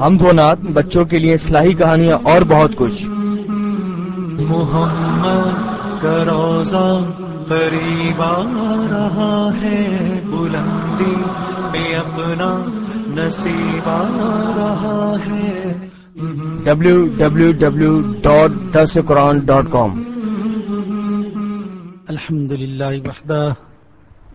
ہم دو نات بچوں کے لیے اصلاحی کہانیاں اور بہت کچھ۔ محمد کا روزہ قریب آ رہا ہے بلندی میں اپنا نصیب آ رہا ہے۔ ڈبلو ڈبلو ڈبلو ڈاٹ درس قرآن ڈاٹ کام الحمد لله وحده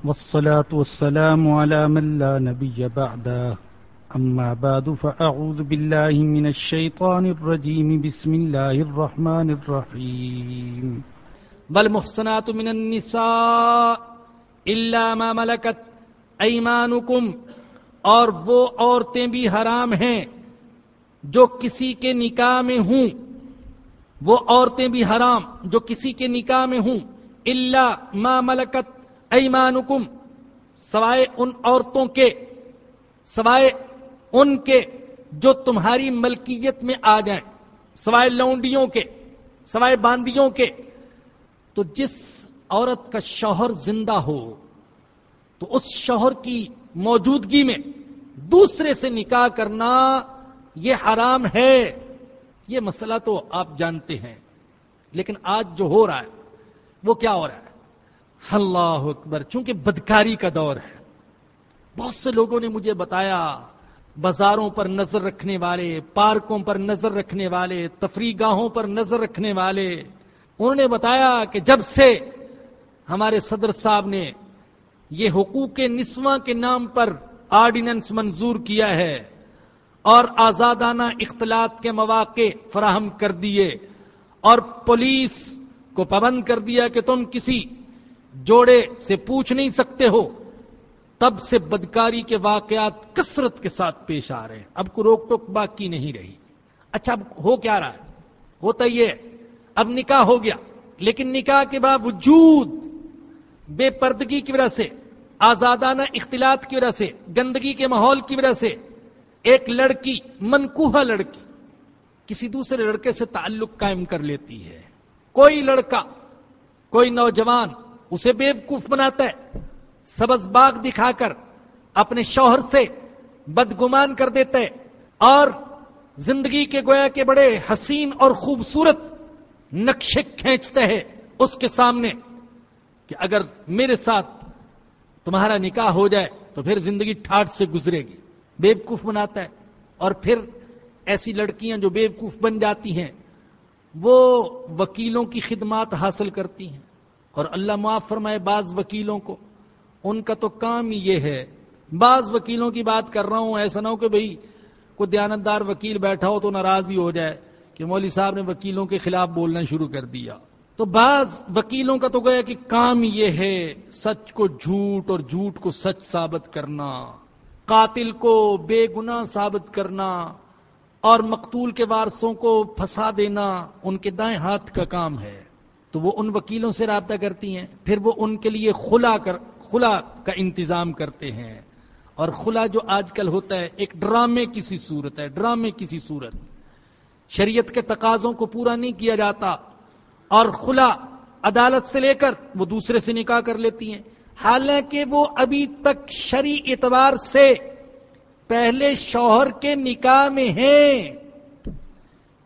والصلاة والسلام على من لا نبي بعده أما بعد فأعوذ بالله من الشيطان الرجيم. بسم الله الرحمن الرحيم. والمحصنات من النساء إلا ما ملكت أيمانكم، اور وہ عورتیں بھی حرام ہیں جو کسی کے نکاح میں ہوں۔ وہ عورتیں بھی حرام جو کسی کے نکاح میں ہوں۔ اللہ ما ملکت ایمانکم سوائے ان عورتوں کے، سوائے ان کے جو تمہاری ملکیت میں آ جائیں، سوائے لونڈیوں کے، سوائے باندیوں کے، تو جس عورت کا شوہر زندہ ہو، تو اس شوہر کی موجودگی میں دوسرے سے نکاح کرنا یہ حرام ہے۔ یہ مسئلہ تو آپ جانتے ہیں، لیکن آج جو ہو رہا ہے، وہ کیا ہو رہا ہے؟ اللہ اکبر، چونکہ بدکاری کا دور ہے۔ بہت سے لوگوں نے مجھے بتایا بازاروں پر نظر رکھنے والے، پارکوں پر نظر رکھنے والے تفریح گاہوں پر نظر رکھنے والے۔ انہوں نے بتایا کہ جب سے ہمارے صدر صاحب نے یہ حقوق نسواں کے نام پر آرڈیننس منظور کیا ہے اور آزادانہ اختلاط کے مواقع فراہم کر دیے اور پولیس کو پابند کر دیا کہ تم کسی جوڑے سے پوچھ نہیں سکتے ہو تب سے بدکاری کے واقعات کثرت کے ساتھ پیش آ رہے ہیں۔ اب کو روک ٹوک باقی نہیں رہی۔ اچھا اب ہو کیا رہا ہے؟ ہوتا یہ اب نکاح ہو گیا، لیکن نکاح کے باوجود بے پردگی کی وجہ سے، آزادانہ اختلاط کی وجہ سے، گندگی کے ماحول کی وجہ سے ایک لڑکی منکوہ لڑکی، کسی دوسرے لڑکے سے تعلق قائم کر لیتی ہے۔ کوئی لڑکا، کوئی نوجوان اسے بیوقوف بناتا ہے۔ سبز باغ دکھا کر اپنے شوہر سے بدگمان کر دیتا ہے اور زندگی کے گویا کے بڑے حسین اور خوبصورت نقشے کھینچتے ہیں اس کے سامنے کہ اگر میرے ساتھ تمہارا نکاح ہو جائے تو پھر زندگی ٹھاٹ سے گزرے گی۔ بیوقوف بناتا ہے اور پھر ایسی لڑکیاں جو بیوقوف بن جاتی ہیں، وہ وکیلوں کی خدمات حاصل کرتی ہیں۔ اور اللہ معاف فرمائے بعض وکیلوں کو۔ ان کا تو کام یہ ہے۔ بعض وکیلوں کی بات کر رہا ہوں، ایسا نہ ہو کہ بھائی کوئی دیانتدار وکیل بیٹھا ہو تو ناراض ہی ہو جائے کہ مولوی صاحب نے وکیلوں کے خلاف بولنا شروع کر دیا۔ تو بعض وکیلوں کا تو گیا کہ کام یہ ہے سچ کو جھوٹ اور جھوٹ کو سچ ثابت کرنا، قاتل کو بے گنا ثابت کرنا اور مقتول کے وارثوں کو پھنسا دینا ان کے دائیں ہاتھ کا کام ہے۔ تو وہ ان وکیلوں سے رابطہ کرتی ہیں، پھر وہ ان کے لیے خلا کر خلا کا انتظام کرتے ہیں اور خلا جو آج کل ہوتا ہے ایک ڈرامے کسی صورت ہے، ڈرامے کسی صورت۔ شریعت کے تقاضوں کو پورا نہیں کیا جاتا اور خلا عدالت سے لے کر وہ دوسرے سے نکاح کر لیتی ہیں۔ حالانکہ وہ ابھی تک شری اعتبار سے پہلے شوہر کے نکاح میں ہیں۔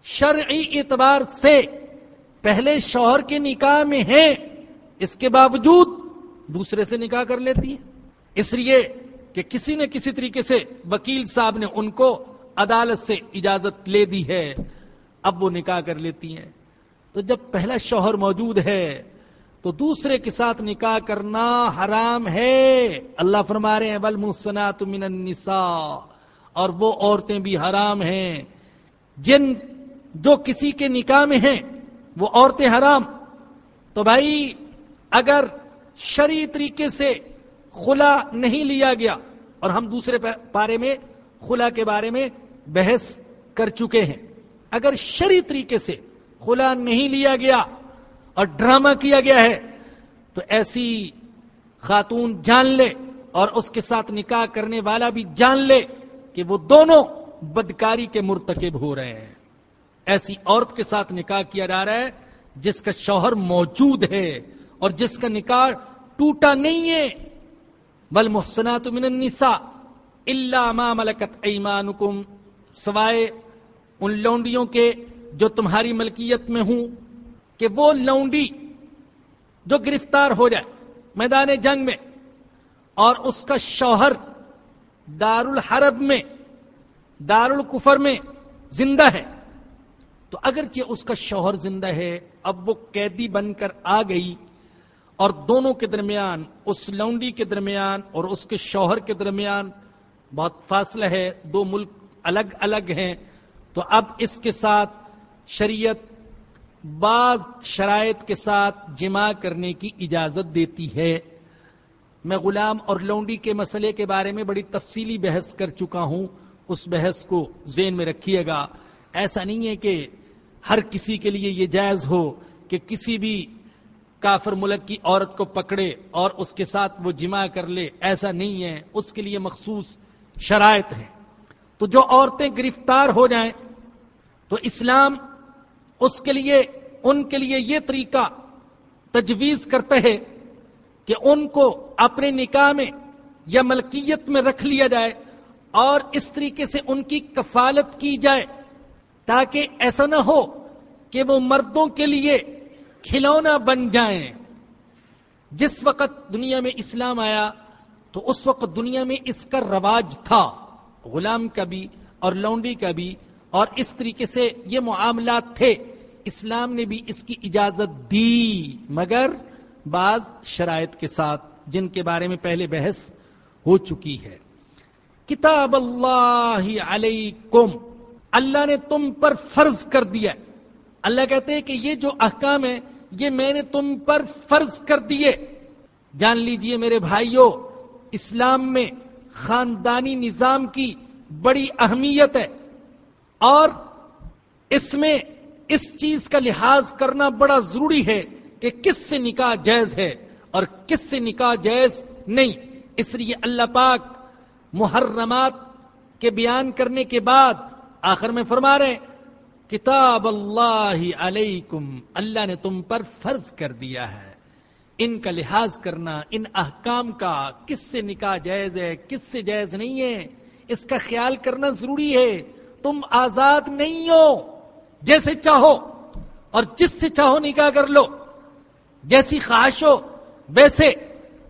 شرعی اعتبار سے پہلے شوہر کے نکاح میں ہیں۔ اس کے باوجود دوسرے سے نکاح کر لیتی ہے۔ اس لیے کہ کسی نے کسی طریقے سے وکیل صاحب نے ان کو عدالت سے اجازت لے دی ہے۔ اب وہ نکاح کر لیتی ہیں۔ تو جب پہلا شوہر موجود ہے، تو دوسرے کے ساتھ نکاح کرنا حرام ہے۔ اللہ فرما رہے ہیں بل محسنات من النساء۔ اور وہ عورتیں بھی حرام ہیں۔ جن جو کسی کے نکاح میں ہیں، وہ عورتیں حرام۔ تو بھائی، اگر شرعی طریقے سے خلا نہیں لیا گیا اور ہم دوسرے پارے میں خلا کے بارے میں بحث کر چکے ہیں۔ اگر شری طریقے سے خلا نہیں لیا گیا اور ڈرامہ کیا گیا ہے، تو ایسی خاتون جان لے اور اس کے ساتھ نکاح کرنے والا بھی جان لے کہ وہ دونوں بدکاری کے مرتکب ہو رہے ہیں۔ ایسی عورت کے ساتھ نکاح کیا جا رہا ہے جس کا شوہر موجود ہے۔ اور جس کا نکاح ٹوٹا نہیں ہے بل محسنات من النساء اللہ ما ملکت ایمانکم، سوائے ان لونڈیوں کے جو تمہاری ملکیت میں ہوں کہ وہ لونڈی جو گرفتار ہو جائے میدان جنگ میں اور اس کا شوہر دار الحرب میں دار الکفر میں زندہ ہے۔ تو اگرچہ اس کا شوہر زندہ ہے، اب وہ قیدی بن کر آ گئی اور دونوں کے درمیان، اس لونڈی کے درمیان اور اس کے شوہر کے درمیان بہت فاصلہ ہے، دو ملک الگ الگ ہیں۔ تو اب اس کے ساتھ شریعت بعض شرائط کے ساتھ جمع کرنے کی اجازت دیتی ہے۔ میں غلام اور لونڈی کے مسئلے کے بارے میں بڑی تفصیلی بحث کر چکا ہوں۔ اس بحث کو ذہن میں رکھیے گا۔ ایسا نہیں ہے کہ ہر کسی کے لیے یہ جائز ہو کہ کسی بھی کافر ملک کی عورت کو پکڑے اور اس کے ساتھ وہ جمع کر لے، ایسا نہیں ہے، اس کے لیے مخصوص شرائط ہے تو جو عورتیں گرفتار ہو جائیں، تو اسلام اس کے لیے، ان کے لیے یہ طریقہ تجویز کرتے ہیں کہ ان کو اپنے نکاح میں یا ملکیت میں رکھ لیا جائے اور اس طریقے سے ان کی کفالت کی جائے تاکہ ایسا نہ ہو کہ وہ مردوں کے لیے کھلونا بن جائیں۔ جس وقت دنیا میں اسلام آیا، تو اس وقت دنیا میں اس کا رواج تھا۔ غلام کا بھی اور لونڈی کا بھی۔ اور اس طریقے سے یہ معاملات تھے۔ اسلام نے بھی اس کی اجازت دی، مگر بعض شرائط کے ساتھ، جن کے بارے میں پہلے بحث ہو چکی ہے۔ کتاب اللہ علیکم، اللہ نے تم پر فرض کر دیا اللہ کہتے ہیں کہ یہ جو احکام ہے یہ میں نے تم پر فرض کر دیے۔ جان لیجیے میرے بھائیوں اسلام میں خاندانی نظام کی بڑی اہمیت ہے۔ اور اس میں اس چیز کا لحاظ کرنا بڑا ضروری ہے کہ کس سے نکاح جائز ہے اور کس سے نکاح جائز نہیں۔ اس لیے اللہ پاک محرمات کے بیان کرنے کے بعد آخر میں فرما رہے ہیں کتاب اللہ علیکم، اللہ نے تم پر فرض کر دیا ہے۔ ان کا لحاظ کرنا، ان احکام کا، کس سے نکاح جائز ہے، کس سے جائز نہیں ہے، اس کا خیال کرنا ضروری ہے۔ تم آزاد نہیں ہو، جیسے چاہو، اور جس سے چاہو نکاح کر لو۔ جیسی خواہش ہو، ویسے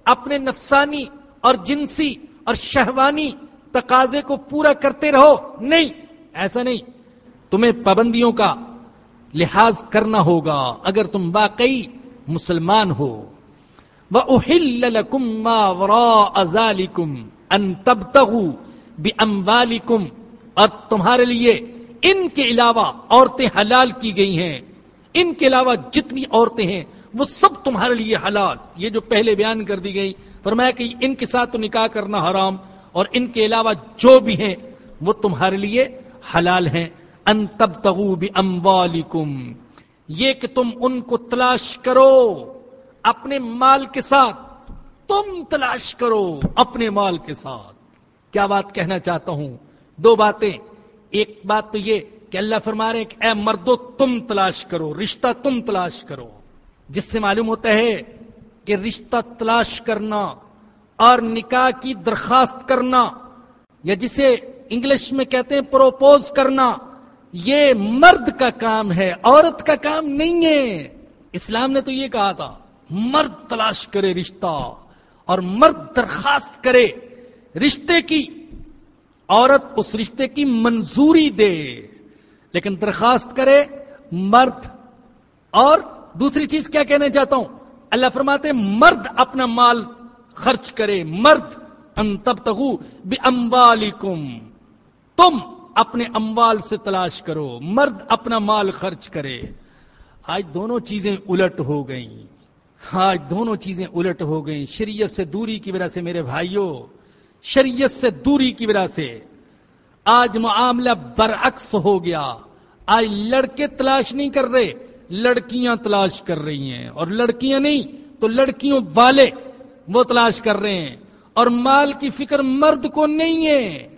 اپنے نفسانی اور جنسی اور شہوانی تقاضے کو پورا کرتے رہو۔ نہیں، ایسا نہیں۔ تمہیں پابندیوں کا لحاظ کرنا ہوگا اگر تم واقعی مسلمان ہو۔ وہ اہل کم ازالی کم ان تب اور تمہارے لیے ان کے علاوہ عورتیں حلال کی گئی ہیں۔ ان کے علاوہ جتنی عورتیں ہیں، وہ سب تمہارے لیے حلال۔ یہ جو پہلے بیان کر دی گئی، فرمایا کہ ان کے ساتھ تو نکاح کرنا حرام اور ان کے علاوہ جو بھی ہیں، وہ تمہارے لیے حلال ہیں۔ ان تب تغو بھی یہ کہ تم ان کو تلاش کرو، اپنے مال کے ساتھ، تم تلاش کرو اپنے مال کے ساتھ۔ کیا بات کہنا چاہتا ہوں؟ دو باتیں۔ ایک بات تو یہ کہ اللہ فرما رہے کہ اے مردو، تم تلاش کرو، رشتہ تم تلاش کرو۔ جس سے معلوم ہوتا ہے کہ رشتہ تلاش کرنا اور نکاح کی درخواست کرنا یا جسے انگلش میں کہتے ہیں پروپوز کرنا یہ مرد کا کام ہے، عورت کا کام نہیں ہے۔ اسلام نے تو یہ کہا تھا، مرد تلاش کرے رشتہ اور مرد درخواست کرے رشتے کی۔ عورت اس رشتے کی منظوری دے، لیکن درخواست کرے مرد۔ اور دوسری چیز کیا کہنا چاہتا ہوں؟ اللہ فرماتے، مرد اپنا مال خرچ کرے، مرد، ان تب تگو بھی تم اپنے اموال سے تلاش کرو، مرد اپنا مال خرچ کرے۔ آج دونوں چیزیں الٹ ہو گئیں۔ آج دونوں چیزیں الٹ ہو گئیں۔ شریعت سے دوری کی وجہ سے میرے بھائیوں شریعت سے دوری کی وجہ سے آج معاملہ برعکس ہو گیا۔ آج لڑکے تلاش نہیں کر رہے، لڑکیاں تلاش کر رہی ہیں۔ اور لڑکیاں نہیں، تو لڑکیوں والے وہ تلاش کر رہے ہیں۔ اور مال کی فکر مرد کو نہیں ہے۔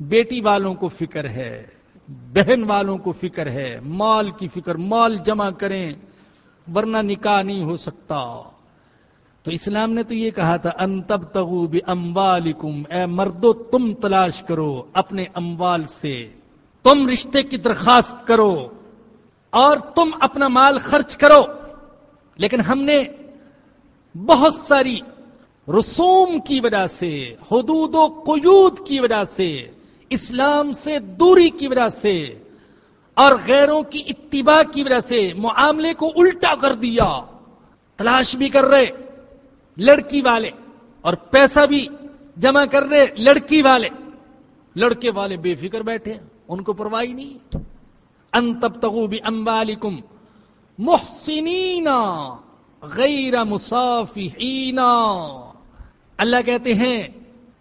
بیٹی والوں کو فکر ہے، بہن والوں کو فکر ہے، مال کی فکر، مال جمع کریں، ورنہ نکاح نہیں ہو سکتا۔ تو اسلام نے تو یہ کہا تھا انتب تغو بھی اموالکم اے مردو، تم تلاش کرو اپنے اموال سے۔ تم رشتے کی درخواست کرو اور تم اپنا مال خرچ کرو۔ لیکن ہم نے بہت ساری رسوم کی وجہ سے، حدود و قیود کی وجہ سے اسلام سے دوری کی وجہ سے اور غیروں کی اتباع کی وجہ سے معاملے کو الٹا کر دیا، تلاش بھی کر رہے لڑکی والے اور پیسہ بھی جمع کر رہے لڑکی والے۔ لڑکے والے بے فکر بیٹھے ان کو پرواہی نہیں ان تب تغو بھی امبالکم محسنین غیر مسافین اللہ کہتے ہیں،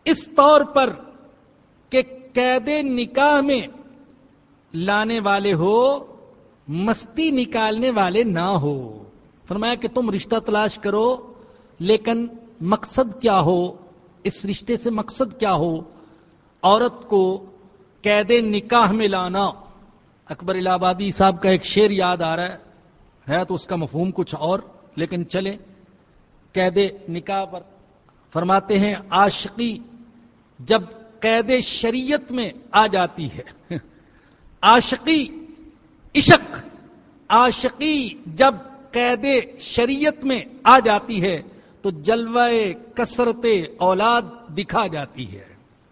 اس طور پر قید نکاح میں لانے والے ہو، مستی نکالنے والے نہ ہو۔ فرمایا کہ تم رشتہ تلاش کرو، لیکن مقصد کیا ہو؟ اس رشتے سے مقصد کیا ہو؟ عورت کو قید نکاح میں لانا۔ اکبر الہ آبادی صاحب کا ایک شعر یاد آ رہا ہے۔ ہے تو اس کا مفہوم کچھ اور، لیکن چلے قید نکاح پر فرماتے ہیں، عاشقی جب قید شریعت میں آ جاتی ہے۔ عاشقی عشق، عاشقی جب قید شریعت میں آ جاتی ہے تو جلوہ کثرت اولاد دکھا جاتی ہے۔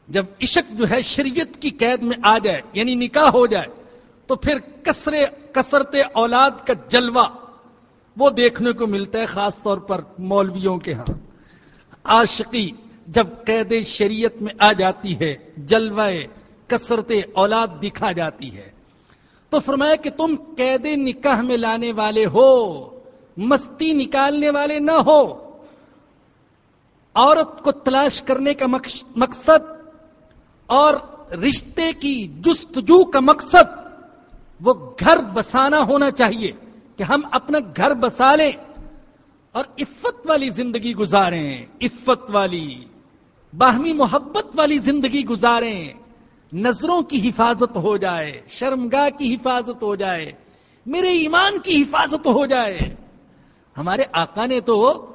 جب عشق جو ہے شریعت کی قید میں آ جائے یعنی نکاح ہو جائے، تو پھر کثر کثرت اولاد کا جلوہ وہ دیکھنے کو ملتا ہے، خاص طور پر مولویوں کے ہاں۔ عاشقی جب قید شریعت میں آ جاتی ہے، جلوہ کثرت اولاد دکھا جاتی ہے۔ تو فرمایا کہ تم قید نکاح میں لانے والے ہو، مستی نکالنے والے نہ ہو۔ عورت کو تلاش کرنے کا مقصد اور رشتے کی جستجو کا مقصد، وہ گھر بسانا ہونا چاہیے کہ ہم اپنا گھر بسا لیں اور عفت والی زندگی گزاریں۔ عفت والی۔ باہمی محبت والی زندگی گزاریں، نظروں کی حفاظت ہو جائے، شرمگاہ کی حفاظت ہو جائے، میرے ایمان کی حفاظت ہو جائے۔ ہمارے آقا نے تو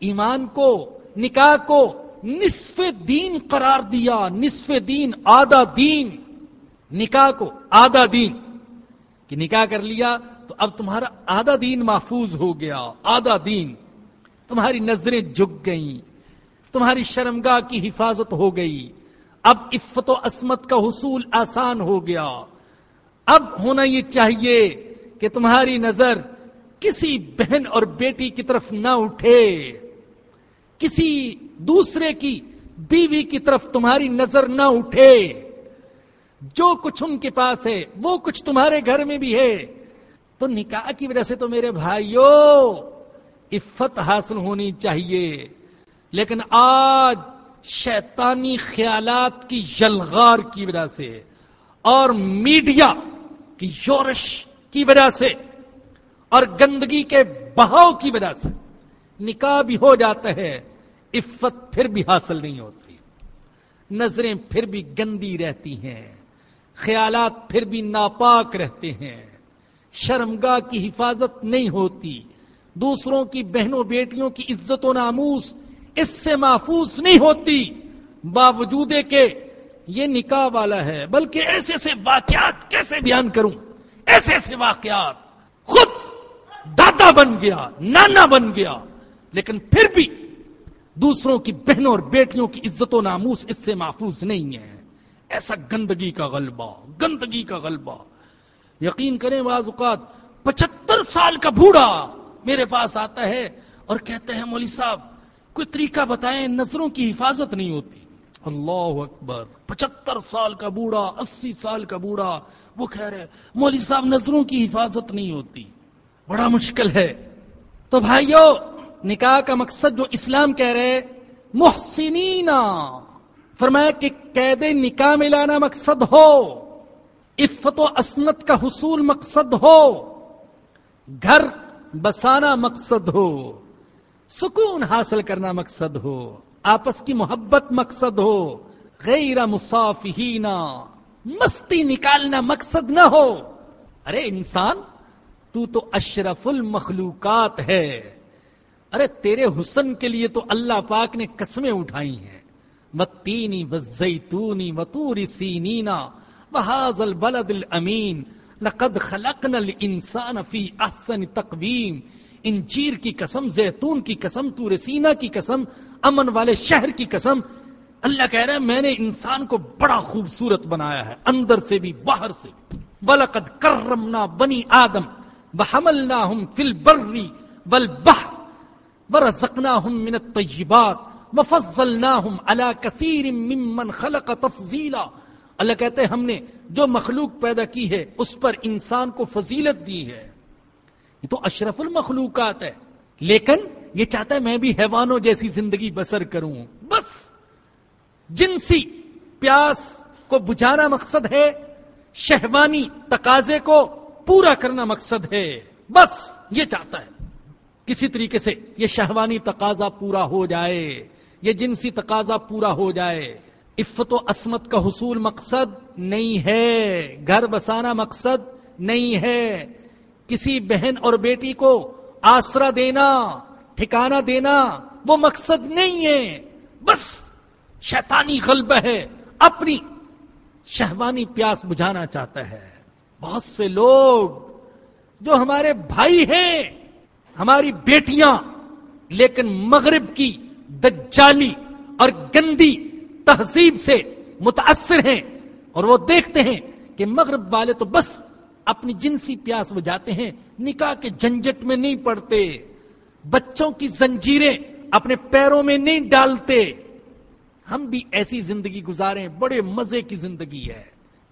ایمان کو، نکاح کو نصف دین قرار دیا، نصف دین آدھا دین، نکاح کو آدھا دین۔ کہ نکاح کر لیا تو اب تمہارا آدھا دین محفوظ ہو گیا، آدھا دین۔ تمہاری نظریں جھک گئیں۔ تمہاری شرمگاہ کی حفاظت ہو گئی۔ اب عفت و عصمت کا حصول آسان ہو گیا۔ اب ہونا یہ چاہیے کہ تمہاری نظر کسی بہن اور بیٹی کی طرف نہ اٹھے۔ کسی دوسرے کی بیوی کی طرف تمہاری نظر نہ اٹھے۔ جو کچھ ان کے پاس ہے، وہ کچھ تمہارے گھر میں بھی ہے۔ تو نکاح کی وجہ سے تو میرے بھائیو عفت حاصل ہونی چاہیے۔ لیکن آج شیطانی خیالات کی یلغار کی وجہ سے اور میڈیا کی یورش کی وجہ سے اور گندگی کے بہاؤ کی وجہ سے نکاح بھی ہو جاتا ہے، عفت پھر بھی حاصل نہیں ہوتی۔ نظریں پھر بھی گندی رہتی ہیں، خیالات پھر بھی ناپاک رہتے ہیں۔ شرمگاہ کی حفاظت نہیں ہوتی۔ دوسروں کی بہنوں بیٹیوں کی عزت و ناموس اس سے محفوظ نہیں ہوتی، باوجود کہ یہ نکاح والا ہے، بلکہ ایسے ایسے واقعات کیسے بیان کروں؟ ایسے ایسے واقعات۔ خود دادا بن گیا، نانا بن گیا، لیکن پھر بھی دوسروں کی بہنوں اور بیٹیوں کی عزت و ناموس اس سے محفوظ نہیں ہے۔ ایسا گندگی کا غلبہ، گندگی کا غلبہ۔ یقین کریں بعض اوقات پچہتر سال کا بوڑھا میرے پاس آتا ہے اور کہتے ہیں مولوی صاحب کوئی طریقہ بتائیں، نظروں کی حفاظت نہیں ہوتی۔ اللہ اکبر، پچہتر سال کا بوڑھا، اسی سال کا بوڑھا، وہ کہہ رہے مولوی صاحب، نظروں کی حفاظت نہیں ہوتی۔ بڑا مشکل ہے۔ تو بھائیو، نکاح کا مقصد جو اسلام کہہ رہے محسنینا فرمایا کہ قید نکاح میں لانا مقصد ہو، عفت و عصمت کا حصول مقصد ہو، گھر بسانا مقصد ہو۔ سکون حاصل کرنا مقصد ہو، آپس کی محبت مقصد ہو، غیر مسافہینا مستی نکالنا مقصد نہ ہو۔ ارے انسان، تو تو اشرف المخلوقات ہے۔ ارے تیرے حسن کے لیے تو اللہ پاک نے قسمیں اٹھائی ہیں۔ متینی وزیتونی وطور سینینا وحاظ البلد الامین، لقد خلقنا الانسان فی احسن تقویم۔ انجیر کی قسم، زیتون کی قسم تور سینا کی قسم، امن والے شہر کی قسم۔ اللہ کہہ رہے ہیں میں نے انسان کو بڑا خوبصورت بنایا ہے، اندر سے بھی، باہر سے۔ بلقد کرمنا بنی آدم بحملناہم فی البر والبحر ورزقناہم من الطیبات وفضلناہم علی کثیر ممن خلق تفضیلا اللہ کہتے ہیں، ہم نے جو مخلوق پیدا کی ہے، اس پر انسان کو فضیلت دی ہے۔ یہ تو اشرف المخلوقات ہے۔ لیکن یہ چاہتا ہے میں بھی حیوانوں جیسی زندگی بسر کروں۔ بس۔ جنسی پیاس کو بجھانا مقصد ہے، شہوانی تقاضے کو پورا کرنا مقصد ہے۔ بس۔ یہ چاہتا ہے۔ کسی طریقے سے یہ شہوانی تقاضا پورا ہو جائے۔ یہ جنسی تقاضا پورا ہو جائے۔ عفت و عصمت کا حصول مقصد نہیں ہے۔ گھر بسانا مقصد نہیں ہے۔ کسی بہن اور بیٹی کو آسرا دینا، ٹھکانہ دینا، وہ مقصد نہیں ہے۔ بس شیطانی غلبہ ہے۔ اپنی شہوانی پیاس بجھانا چاہتا ہے۔ بہت سے لوگ جو ہمارے بھائی ہیں، ہماری بیٹیاں، لیکن مغرب کی دجالی اور گندی تہذیب سے متاثر ہیں اور وہ دیکھتے ہیں کہ مغرب والے تو بس اپنی جنسی پیاس بجاتے ہیں، نکاح کے جھنجٹ میں نہیں پڑتے، بچوں کی زنجیریں اپنے پیروں میں نہیں ڈالتے۔ ہم بھی ایسی زندگی گزاریں، بڑے مزے کی زندگی ہے۔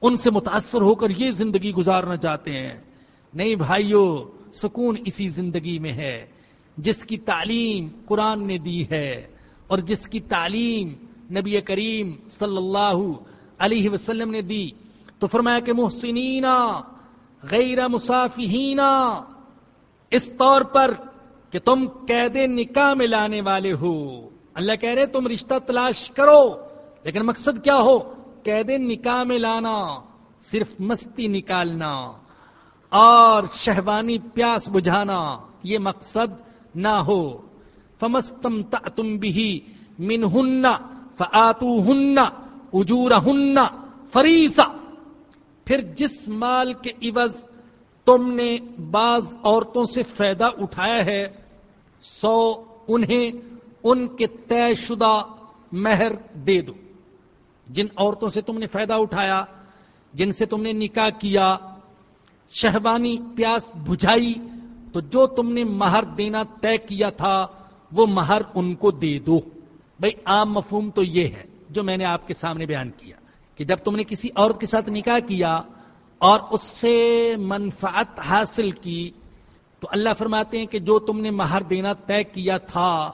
ان سے متاثر ہو کر یہ زندگی گزارنا چاہتے ہیں۔ نہیں بھائیو، سکون اسی زندگی میں ہے، جس کی تعلیم قرآن نے دی ہے اور جس کی تعلیم نبی کریم صلی اللہ علیہ وسلم نے دی۔ تو فرمایا کہ محسنینا غیر مسافینا اس طور پر کہ تم قید نکاح میں لانے والے ہو۔ اللہ کہہ رہے تم رشتہ تلاش کرو، لیکن مقصد کیا ہو؟ قید نکاح میں لانا، صرف مستی نکالنا اور شہوانی پیاس بجھانا، یہ مقصد نہ ہو۔ فمستم تم بھی من ہن فاتو ہن اجور ہن فریسا پھر جس مال کے عوض تم نے بعض عورتوں سے فائدہ اٹھایا ہے، سو انہیں ان کے طے شدہ مہر دے دو۔ جن عورتوں سے تم نے فائدہ اٹھایا، جن سے تم نے نکاح کیا شہبانی پیاس بجھائی، تو جو تم نے مہر دینا طے کیا تھا، وہ مہر ان کو دے دو۔ بھائی عام مفہوم تو یہ ہے، جو میں نے آپ کے سامنے بیان کیا۔ کہ جب تم نے کسی عورت کے ساتھ نکاح کیا اور اس سے منفعت حاصل کی، تو اللہ فرماتے ہیں کہ جو تم نے مہر دینا طے کیا تھا،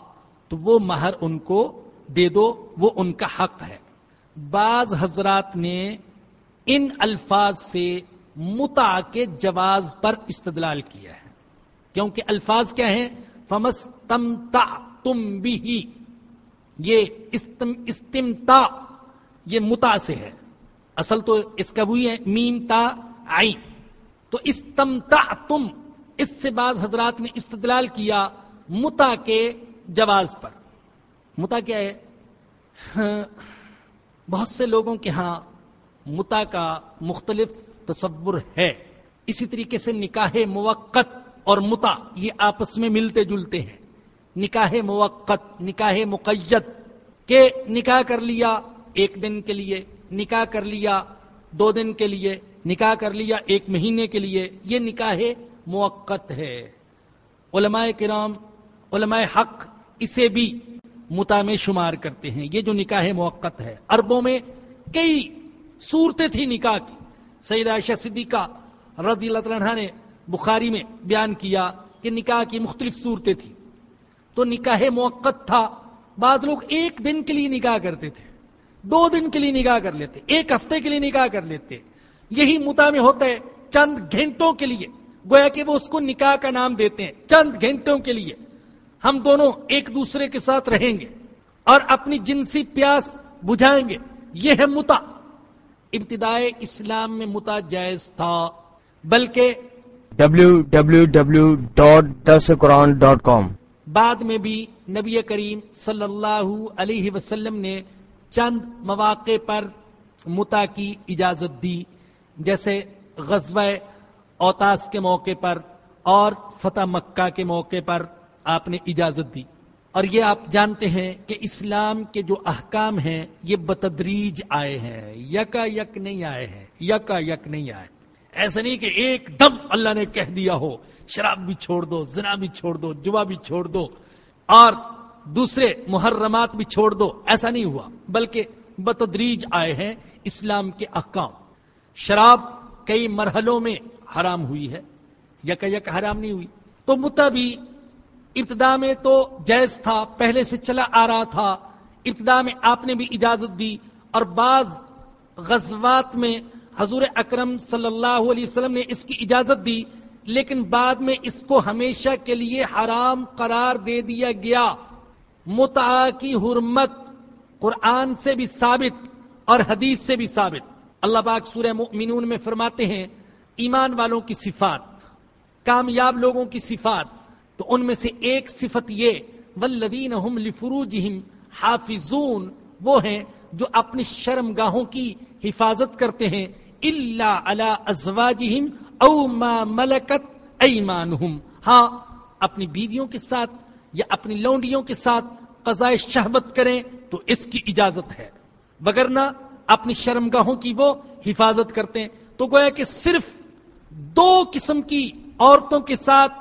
تو وہ مہر ان کو دے دو، وہ ان کا حق ہے۔ بعض حضرات نے ان الفاظ سے متا کے جواز پر استدلال کیا ہے۔ کیونکہ الفاظ کیا ہیں؟ فمس تم تم بھی یہ استمتا یہ متا سے ہے۔ اصل تو اس کا وہی ہے، میم تا آئی تو استمتا تم، اس سے بعض حضرات نے استدلال کیا متا کے جواز پر۔ متا کیا ہے؟ بہت سے لوگوں کے ہاں متا کا مختلف تصور ہے۔ اسی طریقے سے نکاح موقت اور متا یہ آپس میں ملتے جلتے ہیں۔ نکاح موقت، نکاح مقید، کہ نکاح کر لیا ایک دن کے لیے نکاح کر لیا، دو دن کے لیے نکاح کر لیا، ایک مہینے کے لیے، یہ نکاح موقت ہے۔ علماء کرام، علماء حق اسے بھی متا میں شمار کرتے ہیں۔ یہ جو نکاح موقع ہے اربوں میں کئی صورتیں تھیں نکاح کی۔ سعید عائشہ صدیقہ رضی اللہ عنہ نے بخاری میں بیان کیا کہ نکاح کی مختلف صورتیں تھیں۔ تو نکاح موقع تھا، بعض لوگ ایک دن کے لیے نکاح کرتے تھے۔ دو دن کے لیے نگاہ کر لیتے ایک ہفتے کے لیے نگاہ کر لیتے۔ یہی متا میں ہوتا ہے چند گھنٹوں کے لیے۔ گویا کہ وہ اس کو نکاح کا نام دیتے ہیں چند گھنٹوں کے لیے۔ ہم دونوں ایک دوسرے کے ساتھ رہیں گے اور اپنی جنسی پیاس بجھائیں گے۔ یہ ہے متا۔ ابتدائے اسلام میں متا جائز تھا بلکہ www.dasquran.com بعد میں بھی نبی کریم صلی اللہ علیہ وسلم نے چند مواقع پر متا کی اجازت دی، جیسے غزوہ اوتاس کے موقع پر اور فتح مکہ کے موقع پر آپ نے اجازت دی۔ اور یہ آپ جانتے ہیں کہ اسلام کے جو احکام ہیں، یہ بتدریج آئے ہیں۔ یکا یک نہیں آئے ہیں۔ یکا یک نہیں آئے۔ ایسا نہیں کہ ایک دم اللہ نے کہہ دیا ہو، شراب بھی چھوڑ دو، زنا بھی چھوڑ دو، جوا بھی چھوڑ دو۔ اور دوسرے محرمات بھی چھوڑ دو، ایسا نہیں ہوا، بلکہ بتدریج آئے ہیں اسلام کے احکام۔ شراب کئی مرحلوں میں حرام ہوئی ہے، یک یک حرام نہیں ہوئی۔ تو متا بھی، ابتدا میں تو جائز تھا، پہلے سے چلا آ رہا تھا۔ ابتدا میں آپ نے بھی اجازت دی اور بعض غزوات میں حضور اکرم صلی اللہ علیہ وسلم نے اس کی اجازت دی، لیکن بعد میں اس کو ہمیشہ کے لیے حرام قرار دے دیا گیا۔ متع کی حرمت قرآن سے بھی ثابت اور حدیث سے بھی ثابت۔ اللہ پاک سورہ مؤمنون میں فرماتے ہیں، ایمان والوں کی صفات، کامیاب لوگوں کی صفات، تو ان میں سے ایک صفت یہ والذین هم لفروجہم حافظون، وہ ہیں جو اپنی شرم گاہوں کی حفاظت کرتے ہیں الا علی ازواجہم او ما ملکت ایمانہم ہاں اپنی بیویوں کے ساتھ یا اپنی لونڈیوں کے ساتھ قضاء شہوت کریں تو اس کی اجازت ہے۔ وگرنہ اپنی شرمگاہوں کی وہ حفاظت کرتے ہیں۔ تو گویا کہ صرف دو قسم کی عورتوں کے ساتھ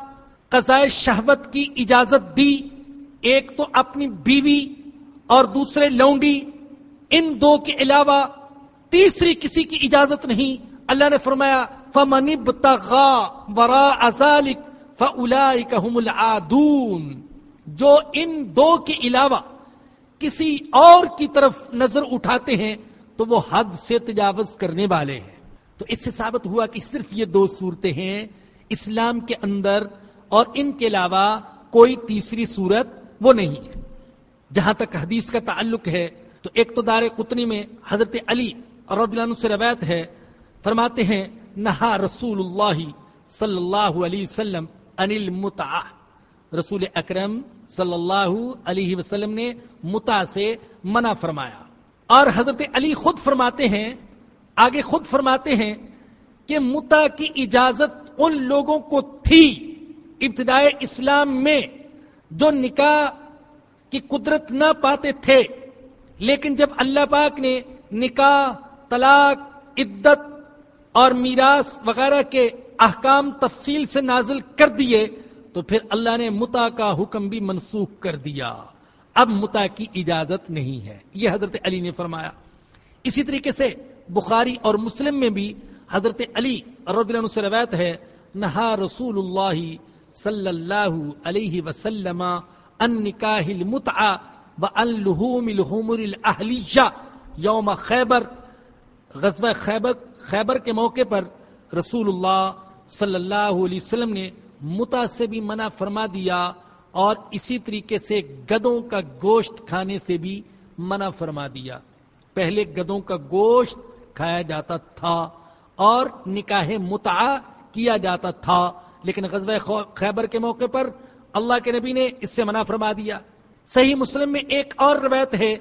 قضاء شہوت کی اجازت دی۔ ایک تو اپنی بیوی اور دوسرے لونڈی۔ ان دو کے علاوہ تیسری کسی کی اجازت نہیں۔ اللہ نے فرمایا، فمن ابتغى وراء ذلك فاولئك هم العادون۔ جو ان دو کے علاوہ کسی اور کی طرف نظر اٹھاتے ہیں تو وہ حد سے تجاوز کرنے والے ہیں۔ تو اس سے ثابت ہوا کہ صرف یہ دو صورتیں ہیں، اسلام کے اندر اور ان کے علاوہ کوئی تیسری صورت وہ نہیں ہے۔ جہاں تک حدیث کا تعلق ہے، تو ایک تو دار قطنی میں حضرت علی رضی اللہ عنہ سے روایت ہے، فرماتے ہیں، نہا رسول اللہ صلی اللہ علیہ وسلم ان المتع رسول اکرم صلی اللہ علیہ وسلم نے متا سے منع فرمایا۔ اور حضرت علی خود فرماتے ہیں، آگے خود فرماتے ہیں کہ متا کی اجازت ان لوگوں کو تھی ابتدائے اسلام میں جو نکاح کی قدرت نہ پاتے تھے۔ لیکن جب اللہ پاک نے نکاح، طلاق، عدت اور میراث وغیرہ کے احکام تفصیل سے نازل کر دیے تو پھر اللہ نے متا کا حکم بھی منسوخ کر دیا۔ اب متا کی اجازت نہیں ہے۔ یہ حضرت علی نے فرمایا۔ اسی طریقے سے بخاری اور مسلم میں بھی حضرت علی رضی اللہ عنہ سے روایت ہے، نہا رسول اللہ صلی اللہ علیہ وسلم ان نکاح المتع و ان لحوم الحمر الاہلیہ یوم خیبر، غزوہ خیبر خیبر کے موقع پر رسول اللہ صلی اللہ علیہ وسلم نے متا سے بھی منع فرما دیا اور اسی طریقے سے گدوں کا گوشت کھانے سے بھی منع فرما دیا۔ پہلے گدوں کا گوشت کھایا جاتا تھا اور نکاح متع کیا جاتا تھا، لیکن غزوہ خیبر کے موقع پر اللہ کے نبی نے اس سے منع فرما دیا۔ صحیح مسلم میں ایک اور روایت ہے۔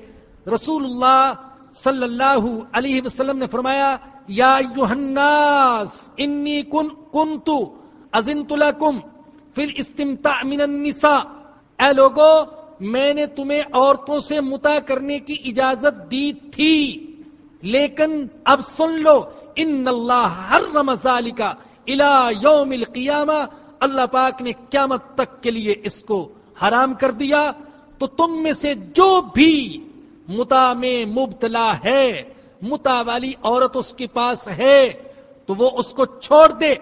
رسول اللہ صلی اللہ علیہ وسلم نے فرمایا، یا یوحناس انی کن کنتو ازنت لکم فی الاستمتاع من النساء۔ اے لوگو، میں نے تمہیں عورتوں سے متا کرنے کی اجازت دی تھی۔ لیکن اب سن لو، ان اللہ حرم ذالک الى یوم القیامہ۔ اللہ پاک نے قیامت تک کے لیے اس کو حرام کر دیا۔ تو تم میں سے جو بھی متا میں مبتلا ہے، متا والی عورت اس کے پاس ہے، تو وہ اس کو چھوڑ دے۔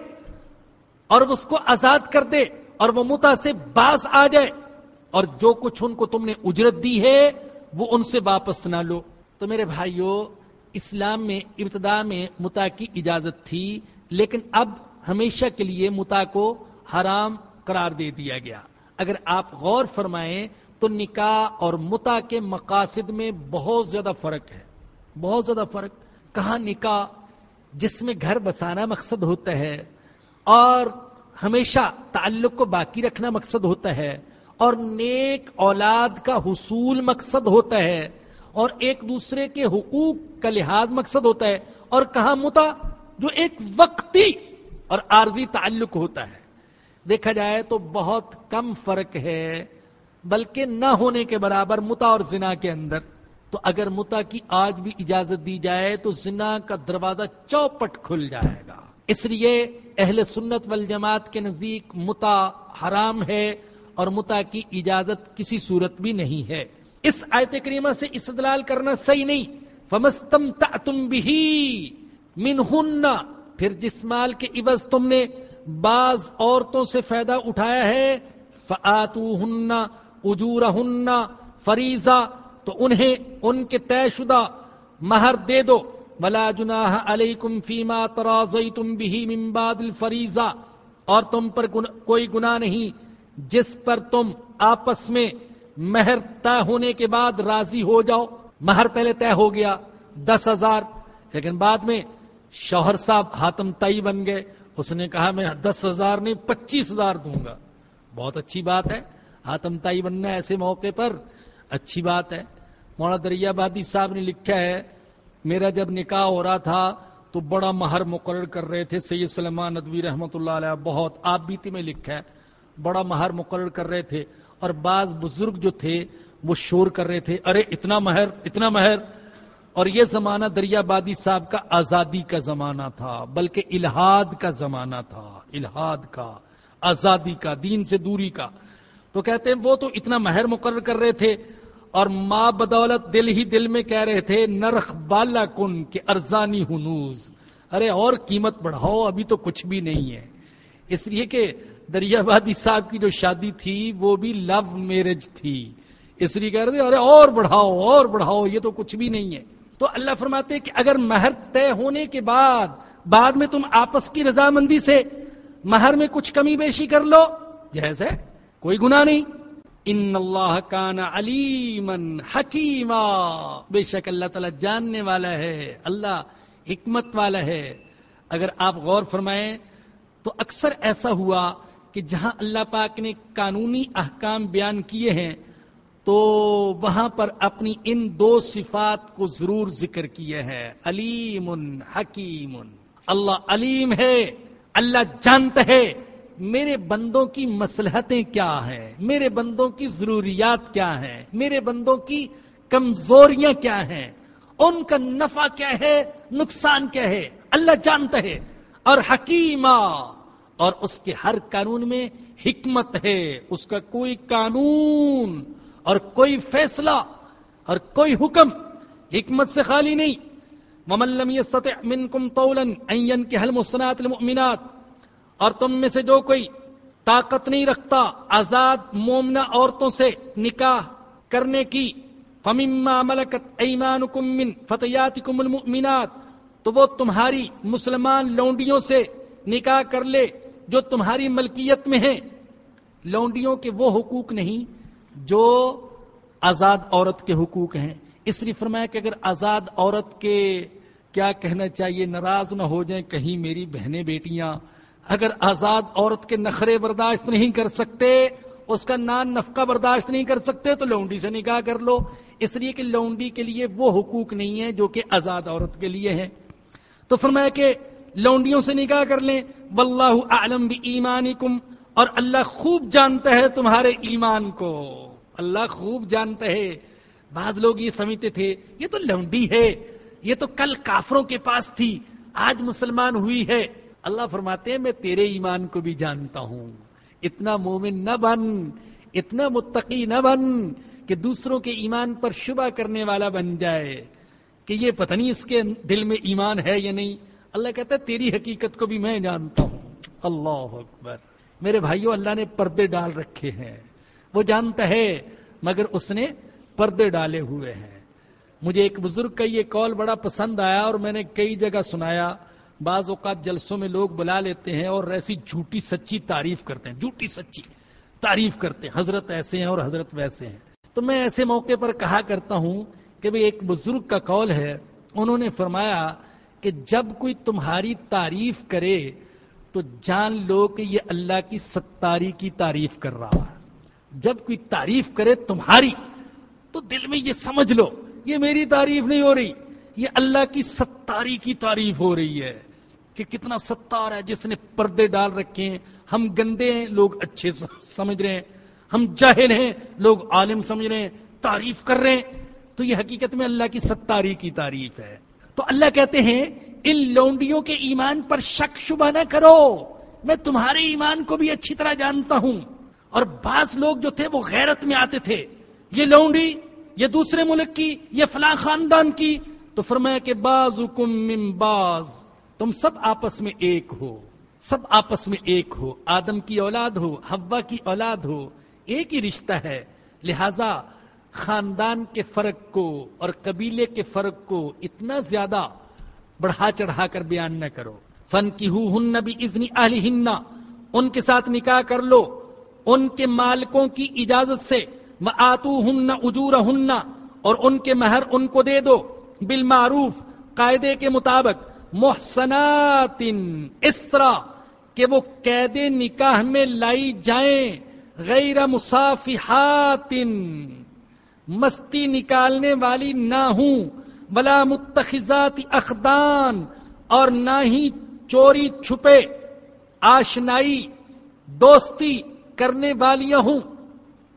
اور اس کو آزاد کر دے اور وہ متا سے باز آ جائے اور جو کچھ ان کو تم نے اجرت دی ہے وہ ان سے واپس نہ لو۔ تو میرے بھائیوں اسلام میں ابتدا میں متا کی اجازت تھی، لیکن اب ہمیشہ کے لیے متا کو حرام قرار دے دیا گیا۔ اگر آپ غور فرمائیں تو نکاح اور متا کے مقاصد میں بہت زیادہ فرق ہے۔ بہت زیادہ فرق۔ کہاں نکاح؟ جس میں گھر بسانا مقصد ہوتا ہے اور ہمیشہ تعلق کو باقی رکھنا مقصد ہوتا ہے اور نیک اولاد کا حصول مقصد ہوتا ہے اور ایک دوسرے کے حقوق کا لحاظ مقصد ہوتا ہے اور کہاں متا جو ایک وقتی اور عارضی تعلق ہوتا ہے۔ دیکھا جائے تو بہت کم فرق ہے، بلکہ نہ ہونے کے برابر متا اور زنا کے اندر۔ تو اگر متا کی آج بھی اجازت دی جائے تو زنا کا دروازہ چوپٹ کھل جائے گا۔ اس لیے اہل سنت والجماعت کے نزدیک متا حرام ہے اور متا کی اجازت کسی صورت بھی نہیں ہے۔ اس آیت کریمہ سے استدلال کرنا صحیح نہیں۔ فمستم تم بھی من پھر جس مال کے عوض تم نے بعض عورتوں سے فائدہ اٹھایا ہے فآتو ہن اجور ہن فریضہ تو انہیں ان کے طے شدہ مہر دے دو۔ ولا جناح علیکم فیما ترازیتم به من بعد الفریضہ، اور تم پر کوئی گناہ نہیں، جس پر تم آپس میں مہر طے ہونے کے بعد راضی ہو جاؤ۔ مہر پہلے طے ہو گیا، دس ہزار۔ لیکن بعد میں شوہر صاحب ہاتم تئی بن گئے۔ اس نے کہا، میں دس ہزار نہیں، پچیس ہزار دوں گا۔ بہت اچھی بات ہے، ہاتم تائی بننا ایسے موقع پر اچھی بات ہے۔ مولانا دریا بادی صاحب نے لکھا ہے میرا جب نکاح ہو رہا تھا تو بڑا مہر مقرر کر رہے تھے سید سلمان ندوی رحمۃ اللہ علیہ، بہت آپ بیتی میں لکھا ہے بڑا مہر مقرر کر رہے تھے اور بعض بزرگ جو تھے وہ شور کر رہے تھے، ارے اتنا مہر اتنا مہر۔ اور یہ زمانہ دریا بادی صاحب کا آزادی کا زمانہ تھا، بلکہ الہاد کا زمانہ تھا، الہاد کا، آزادی کا، دین سے دوری کا۔ تو کہتے ہیں وہ تو اتنا مہر مقرر کر رہے تھے۔ اور ماں بدولت دل ہی دل میں کہہ رہے تھے، نرخ بالا کن کے ارزانی ہنوز۔ ارے اور قیمت بڑھاؤ، ابھی تو کچھ بھی نہیں ہے۔ اس لیے کہ دریا بادی صاحب کی جو شادی تھی، وہ بھی لو میرج تھی۔ اس لیے کہہ رہے تھے، ارے اور بڑھاؤ اور بڑھاؤ، یہ تو کچھ بھی نہیں ہے۔ تو اللہ فرماتے کہ اگر مہر طے ہونے کے بعد بعد میں تم آپس کی رضامندی سے مہر میں کچھ کمی بیشی کر لو جیسے کوئی گناہ نہیں۔ ان اللہ کان علیمن حکیما۔ بے شک اللہ تعالی جاننے والا ہے، اللہ حکمت والا ہے۔ اگر آپ غور فرمائیں تو اکثر ایسا ہوا کہ جہاں اللہ پاک نے قانونی احکام بیان کیے ہیں تو وہاں پر اپنی ان دو صفات کو ضرور ذکر کیے ہیں علیم حکیم اللہ علیم ہے، اللہ جانتا ہے۔ میرے بندوں کی مسلحتیں کیا ہیں؟ میرے بندوں کی ضروریات کیا ہیں؟ میرے بندوں کی کمزوریاں کیا ہیں؟ ان کا نفع کیا ہے؟ نقصان کیا ہے؟ اللہ جانتا ہے۔ اور حکیمہ، اور اس کے ہر قانون میں حکمت ہے۔ اس کا کوئی قانون اور کوئی فیصلہ اور کوئی حکم حکمت سے خالی نہیں۔ مملم منکم طولا این کے حل مسنات المؤمنات اور تم میں سے جو کوئی طاقت نہیں رکھتا آزاد مومنا عورتوں سے نکاح کرنے کی، فمما ملکت ایمانکم من فتیاتکم المؤمنات، تو وہ تمہاری مسلمان لونڈیوں سے نکاح کر لے جو تمہاری ملکیت میں ہیں۔ لونڈیوں کے وہ حقوق نہیں جو آزاد عورت کے حقوق ہیں۔ اس لیے فرمایا کہ اگر آزاد عورت کے کیا کہنا چاہیے، ناراض نہ ہو جائیں کہیں میری بہنیں بیٹیاں اگر آزاد عورت کے نخرے برداشت نہیں کر سکتے، اس کا نان نفقہ برداشت نہیں کر سکتے، تو لونڈی سے نکاح کر لو۔ اس لیے کہ لونڈی کے لیے وہ حقوق نہیں ہے جو کہ آزاد عورت کے لیے ہیں۔ تو فرمایا کہ لونڈیوں سے نکاح کر لیں۔ واللہ اعلم بھی اور اللہ خوب جانتا ہے تمہارے ایمان کو۔ اللہ خوب جانتا ہے۔ بعض لوگ یہ سمجھتے تھے، یہ تو لونڈی ہے، یہ تو کل کافروں کے پاس تھی، آج مسلمان ہوئی ہے۔ اللہ فرماتے ہیں، میں تیرے ایمان کو بھی جانتا ہوں۔ اتنا مومن نہ بن، اتنا متقی نہ بن کہ دوسروں کے ایمان پر شبہ کرنے والا بن جائے۔ کہ یہ پتہ نہیں اس کے دل میں ایمان ہے یا نہیں۔ اللہ کہتا ہے، تیری حقیقت کو بھی میں جانتا ہوں۔ اللہ اکبر۔ میرے بھائیوں اللہ نے پردے ڈال رکھے ہیں۔ وہ جانتا ہے، مگر اس نے پردے ڈالے ہوئے ہیں۔ مجھے ایک بزرگ کا یہ کال بڑا پسند آیا اور میں نے کئی جگہ سنایا۔ بعض اوقات جلسوں میں لوگ بلا لیتے ہیں اور ایسی جھوٹی سچی تعریف کرتے ہیں، جھوٹی سچی تعریف کرتے ہیں، حضرت ایسے ہیں اور حضرت ویسے ہیں۔ تو میں ایسے موقع پر کہا کرتا ہوں کہ بھئی ایک بزرگ کا کال ہے، انہوں نے فرمایا کہ جب کوئی تمہاری تعریف کرے تو جان لو کہ یہ اللہ کی ستاری کی تعریف کر رہا ہے۔ جب کوئی تعریف کرے تمہاری تو دل میں یہ سمجھ لو، یہ میری تعریف نہیں ہو رہی، یہ اللہ کی ستاری کی تعریف ہو رہی ہے۔ کہ کتنا ستار ہے جس نے پردے ڈال رکھے ہیں۔ ہم گندے ہیں، لوگ اچھے سمجھ رہے ہیں۔ ہم جاہل ہیں، لوگ عالم سمجھ رہے ہیں، تعریف کر رہے ہیں۔ تو یہ حقیقت میں اللہ کی ستاری کی تعریف ہے۔ تو اللہ کہتے ہیں، ان لونڈیوں کے ایمان پر شک شبہ نہ کرو۔ میں تمہارے ایمان کو بھی اچھی طرح جانتا ہوں۔ اور بعض لوگ جو تھے، وہ غیرت میں آتے تھے۔ یہ لونڈی، یہ دوسرے ملک کی، یہ فلاں خاندان کی۔ تو فرمایا کہ باز من باز۔ تم سب آپس میں ایک ہو، سب آپس میں ایک ہو۔ آدم کی اولاد ہو ہوا کی اولاد ہو، ایک ہی رشتہ ہے۔ لہذا خاندان کے فرق کو اور قبیلے کے فرق کو اتنا زیادہ بڑھا چڑھا کر بیان نہ کرو۔ فن کی ہو ہن بھی ازنی اہلی ہننا ان کے ساتھ نکاح کر لو۔ ان کے مالکوں کی اجازت سے۔ آتو ہن اجور ہننا اور ان کے مہر ان کو دے دو۔ بالمعروف، قاعدے کے مطابق۔ محسنات اس طرح کہ وہ قید نکاح میں لائی جائیں غیر مسافحات مستی نکالنے والی نہ ہوں بلا متخذات اخدان، اور نہ ہی چوری چھپے، آشنائی، دوستی کرنے والیاں ہوں۔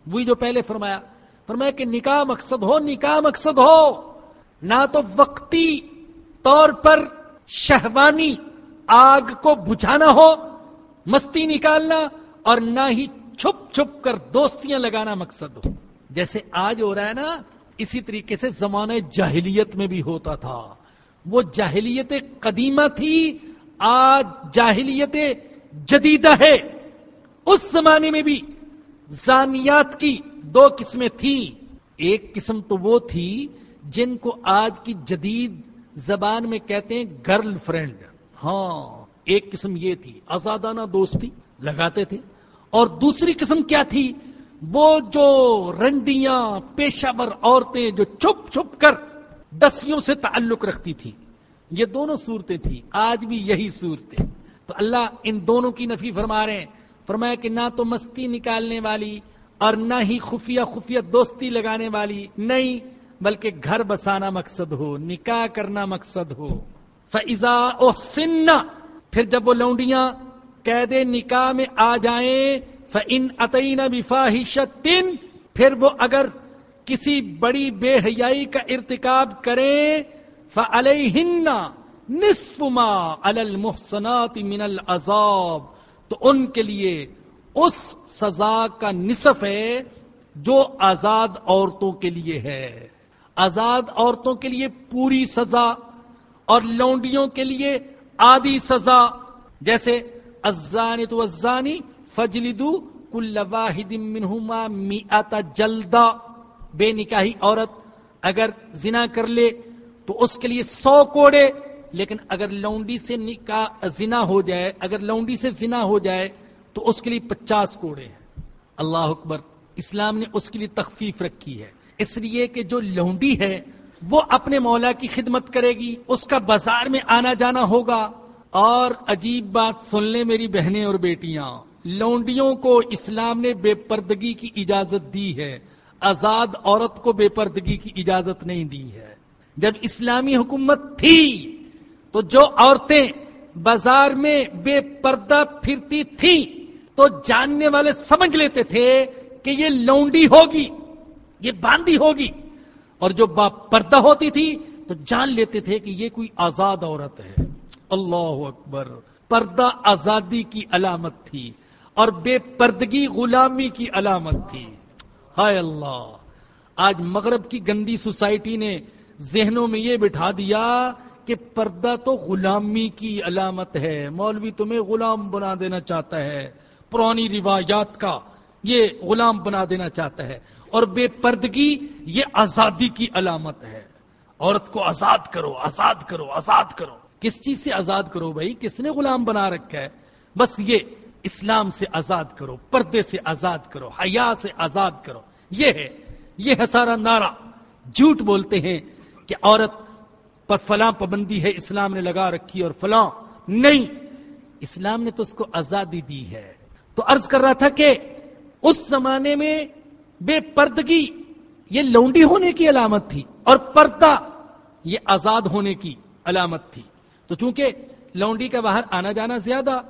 وہی جو پہلے فرمایا فرمایا کہ نکاح مقصد ہو، نکاح مقصد ہو، نہ تو وقتی طور پر شہوانی آگ کو بجھانا ہو، مستی نکالنا اور نہ ہی چھپ چھپ کر دوستیاں لگانا مقصد ہو۔ جیسے آج ہو رہا ہے نا، اسی طریقے سے زمانے جاہلیت میں بھی ہوتا تھا۔ وہ جاہلیت قدیمہ تھی، آج جاہلیت جدیدہ ہے۔ اس زمانے میں بھی زانیات کی دو قسمیں تھیں۔ ایک قسم تو وہ تھی جن کو آج کی جدید زبان میں کہتے ہیں گرل فرینڈ۔ ہاں ایک قسم یہ تھی، آزادانہ دوستی لگاتے تھے۔ اور دوسری قسم کیا تھی؟ وہ جو رنڈیاں پیشہ ور عورتیں جو چھپ چھپ کر دسیوں سے تعلق رکھتی تھی یہ دونوں صورتیں تھیں، آج بھی یہی صورتیں۔ تو اللہ ان دونوں کی نفی فرما رہے ہیں۔ فرمایا کہ نہ تو مستی نکالنے والی اور نہ ہی خفیہ خفیہ دوستی لگانے والی، نہیں بلکہ گھر بسانا مقصد ہو، نکاح کرنا مقصد ہو۔ فضا او پھر جب وہ لونڈیاں قید نکاح میں آ جائیں فن عطین بفاحشت پھر وہ اگر کسی بڑی بے حیائی کا ارتکاب کریں فعلیہن نصف ما علی المحسنات من العذاب۔ تو ان کے لیے اس سزا کا نصف ہے جو آزاد عورتوں کے لیے ہے۔ آزاد عورتوں کے لیے پوری سزا اور لونڈیوں کے لیے آدھی سزا، جیسے ازانی تو ازانی فجلدو کل واحد منہما میتا جلدا بے نکاحی عورت اگر زنا کر لے تو اس کے لیے سو کوڑے، لیکن اگر لونڈی سے نکاح زنا ہو جائے، اگر لونڈی سے زنا ہو جائے تو اس کے لیے پچاس کوڑے ہیں۔ اللہ اکبر، اسلام نے اس کے لیے تخفیف رکھی ہے۔ اس لیے کہ جو لونڈی ہے، وہ اپنے مولا کی خدمت کرے گی، اس کا بازار میں آنا جانا ہوگا۔ اور عجیب بات سن لیں میری بہنیں اور بیٹیاں، لونڈیوں کو اسلام نے بے پردگی کی اجازت دی ہے۔ آزاد عورت کو بے پردگی کی اجازت نہیں دی ہے۔ جب اسلامی حکومت تھی، تو جو عورتیں بازار میں بے پردہ پھرتی تھیں، تو جاننے والے سمجھ لیتے تھے کہ یہ لونڈی ہوگی۔ یہ باندھی ہوگی۔ اور جو با پردہ ہوتی تھی تو جان لیتے تھے کہ یہ کوئی آزاد عورت ہے۔ اللہ اکبر۔ پردہ آزادی کی علامت تھی اور بے پردگی غلامی کی علامت تھی۔ ہائے اللہ۔ آج مغرب کی گندی سوسائٹی نے ذہنوں میں یہ بٹھا دیا کہ پردہ تو غلامی کی علامت ہے۔ مولوی تمہیں غلام بنا دینا چاہتا ہے۔ پرانی روایات کا یہ غلام بنا دینا چاہتا ہے اور بے پردگی یہ آزادی کی علامت ہے۔ عورت کو آزاد کرو آزاد کرو آزاد کرو۔ کس چیز سے آزاد کرو بھائی؟ کس نے غلام بنا رکھا ہے؟ بس یہ اسلام سے آزاد کرو، پردے سے آزاد کرو، حیا سے آزاد کرو۔ یہ ہے یہ ہے سارا نعرہ۔ جھوٹ بولتے ہیں کہ عورت پر فلاں پابندی ہے، اسلام نے لگا رکھی اور فلاں نہیں۔ اسلام نے تو اس کو آزادی دی ہے۔ تو عرض کر رہا تھا کہ اس زمانے میں بے پردگی، یہ لونڈی ہونے کی علامت تھی اور پردہ یہ آزاد ہونے کی علامت تھی۔ تو چونکہ لونڈی کا باہر آنا جانا زیادہ،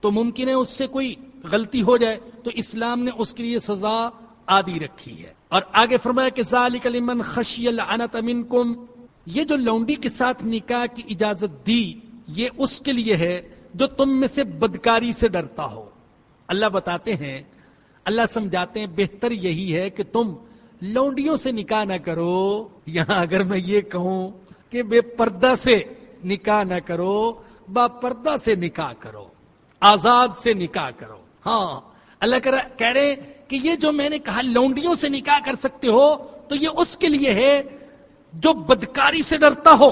تو ممکن ہے اس سے کوئی غلطی ہو جائے، تو اسلام نے اس کے لیے سزا آدی رکھی ہے۔ اور آگے فرمایا کہ ذالک لمن خشی العنت منکم، یہ جو لونڈی کے ساتھ نکاح کی اجازت دی، یہ اس کے لیے ہے جو تم میں سے بدکاری سے ڈرتا ہو۔ اللہ بتاتے ہیں اللہ سمجھاتے ہیں بہتر یہی ہے کہ تم لونڈیوں سے نکاح نہ کرو۔ یہاں اگر میں یہ کہوں کہ بے پردہ سے نکاح نہ کرو، با پردہ سے نکاح کرو، آزاد سے نکاح کرو۔ ہاں اللہ کہہ رہے کہ یہ جو میں نے کہا لونڈیوں سے نکاح کر سکتے ہو، تو یہ اس کے لیے ہے جو بدکاری سے ڈرتا ہو،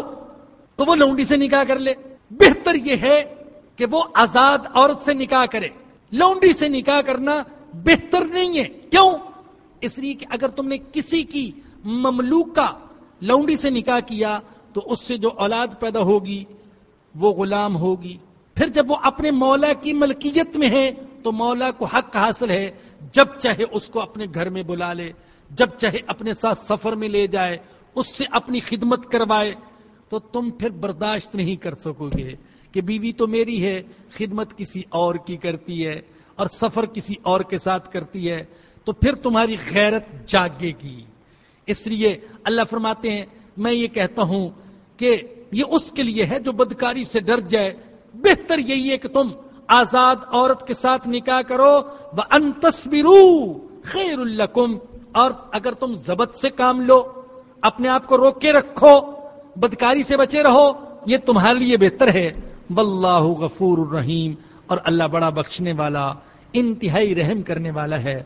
تو وہ لونڈی سے نکاح کر لے۔ بہتر یہ ہے کہ وہ آزاد عورت سے نکاح کرے۔ لونڈی سے نکاح کرنا بہتر نہیں ہے۔ کیوں؟ اس لیے کہ اگر تم نے کسی کی مملوکہ لونڈی سے نکاح کیا، تو اس سے جو اولاد پیدا ہوگی، وہ غلام ہوگی۔ پھر جب وہ اپنے مولا کی ملکیت میں ہے، تو مولا کو حق حاصل ہے۔ جب چاہے اس کو اپنے گھر میں بلا لے، جب چاہے اپنے ساتھ سفر میں لے جائے، اس سے اپنی خدمت کروائے، تو تم پھر برداشت نہیں کر سکو گے کہ بیوی تو میری ہے، خدمت کسی اور کی کرتی ہے۔ اور سفر کسی اور کے ساتھ کرتی ہے، تو پھر تمہاری غیرت جاگے گی۔ اس لیے اللہ فرماتے ہیں، میں یہ کہتا ہوں کہ یہ اس کے لیے ہے جو بدکاری سے ڈر جائے۔ بہتر یہی ہے کہ تم آزاد عورت کے ساتھ نکاح کرو۔ وہ انتسبرو خیر الکم اور اگر تم ضبط سے کام لو، اپنے آپ کو روک کے رکھو، بدکاری سے بچے رہو، یہ تمہارے لیے بہتر ہے۔ واللہ غفور الرحیم اور اللہ بڑا بخشنے والا انتہائی رحم کرنے والا ہے۔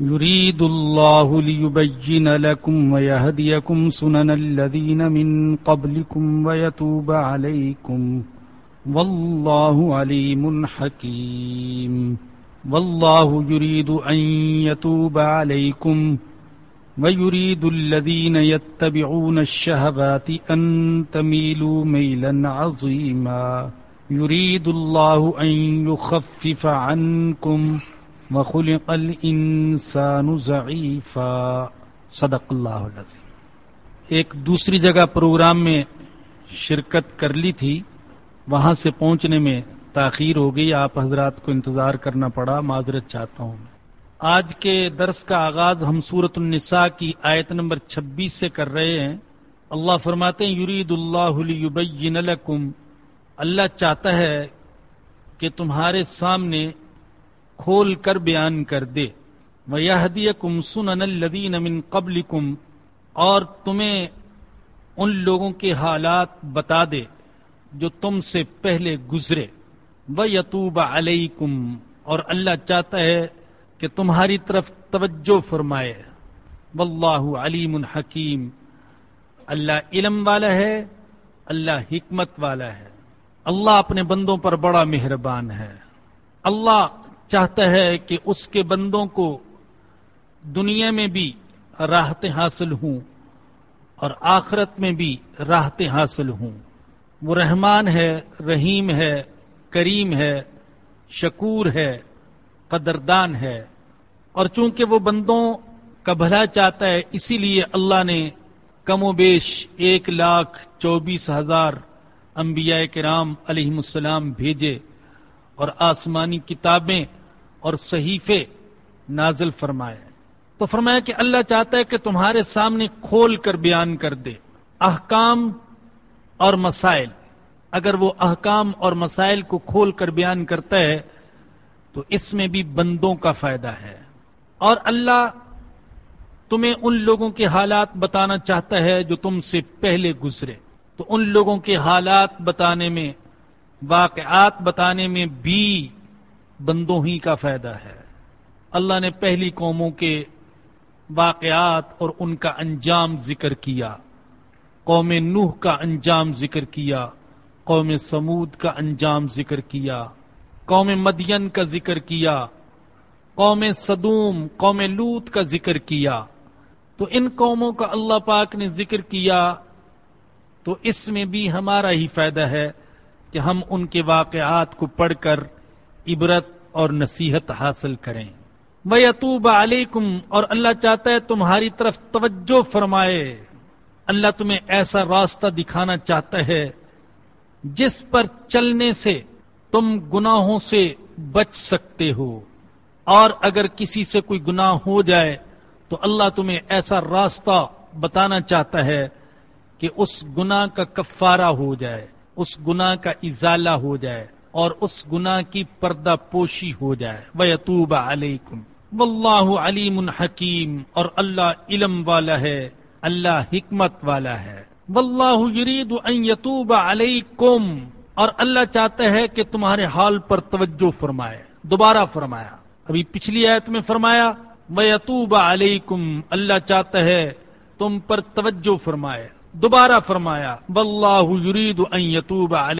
يريد الله ليبين لكم ويهديكم سنن الذين من قبلكم ويتوب عليكم والله عليم حكيم والله يريد أن يتوب عليكم ويريد الذين يتبعون الشهبات أن تميلوا ميلا عظيما يريد الله أن يخفف عنكم وخلق الانسان ضعیفا صدق اللہ العظیم ایک دوسری جگہ پروگرام میں شرکت کر لی تھی، وہاں سے پہنچنے میں تاخیر ہو گئی، آپ حضرات کو انتظار کرنا پڑا، معذرت چاہتا ہوں آج کے درس کا آغاز ہم سورت النساء کی آیت نمبر چھبیس سے کر رہے ہیں۔ اللہ فرماتے ہیں یرید اللہ لکم اللہ چاہتا ہے کہ تمہارے سامنے کھول کر بیان کر دے۔ وہ کم سن الدین امن قبل کم اور تمہیں ان لوگوں کے حالات بتا دے جو تم سے پہلے گزرے۔ وہ یتوب علیکم اور اللہ چاہتا ہے کہ تمہاری طرف توجہ فرمائے۔ واللہ علیم الحکیم اللہ علم والا ہے، اللہ حکمت والا ہے۔ اللہ اپنے بندوں پر بڑا مہربان ہے۔ اللہ چاہتا ہے کہ اس کے بندوں کو دنیا میں بھی راحتیں حاصل ہوں اور آخرت میں بھی راحتیں حاصل ہوں۔ وہ رحمان ہے، رحیم ہے، کریم ہے، شکور ہے، قدردان ہے۔ اور چونکہ وہ بندوں کا بھلا چاہتا ہے، اسی لیے اللہ نے کم و بیش ایک لاکھ چوبیس ہزار انبیاء کرام علیہ السلام بھیجے اور آسمانی کتابیں اور صحیفے نازل فرمائے۔ تو فرمایا کہ اللہ چاہتا ہے کہ تمہارے سامنے کھول کر بیان کر دے احکام اور مسائل۔ اگر وہ احکام اور مسائل کو کھول کر بیان کرتا ہے تو اس میں بھی بندوں کا فائدہ ہے۔ اور اللہ تمہیں ان لوگوں کے حالات بتانا چاہتا ہے جو تم سے پہلے گزرے۔ تو ان لوگوں کے حالات بتانے میں، واقعات بتانے میں بھی بندوں ہی کا فائدہ ہے۔ اللہ نے پہلی قوموں کے واقعات اور ان کا انجام ذکر کیا۔ قوم نوح کا انجام ذکر کیا۔ قوم سمود کا انجام ذکر کیا۔ قوم مدین کا ذکر کیا۔ قوم صدوم، قوم لوت کا ذکر کیا۔ تو ان قوموں کا اللہ پاک نے ذکر کیا۔ تو اس میں بھی ہمارا ہی فائدہ ہے کہ ہم ان کے واقعات کو پڑھ کر عبرت اور نصیحت حاصل کریں۔ وہ یتوب علیکم اور اللہ چاہتا ہے تمہاری طرف توجہ فرمائے۔ اللہ تمہیں ایسا راستہ دکھانا چاہتا ہے جس پر چلنے سے تم گناہوں سے بچ سکتے ہو۔ اور اگر کسی سے کوئی گناہ ہو جائے تو اللہ تمہیں ایسا راستہ بتانا چاہتا ہے کہ اس گناہ کا کفارہ ہو جائے، اس گناہ کا ازالہ ہو جائے اور اس گناہ کی پردہ پوشی ہو جائے۔ وہ یتوب علیکم واللہ علیم حکیم اور اللہ علم والا ہے، اللہ حکمت والا ہے۔ واللہ یرید ان یتوب علیکم اور اللہ چاہتا ہے کہ تمہارے حال پر توجہ فرمائے، دوبارہ فرمایا۔ ابھی پچھلی آیت میں فرمایا، وَيَتُوبَ عَلَيْكُمْ۔ اللہ چاہتا ہے تم پر توجہ فرمائے۔ دوبارہ فرمایا بلاہ یرید ان یتوب علیکم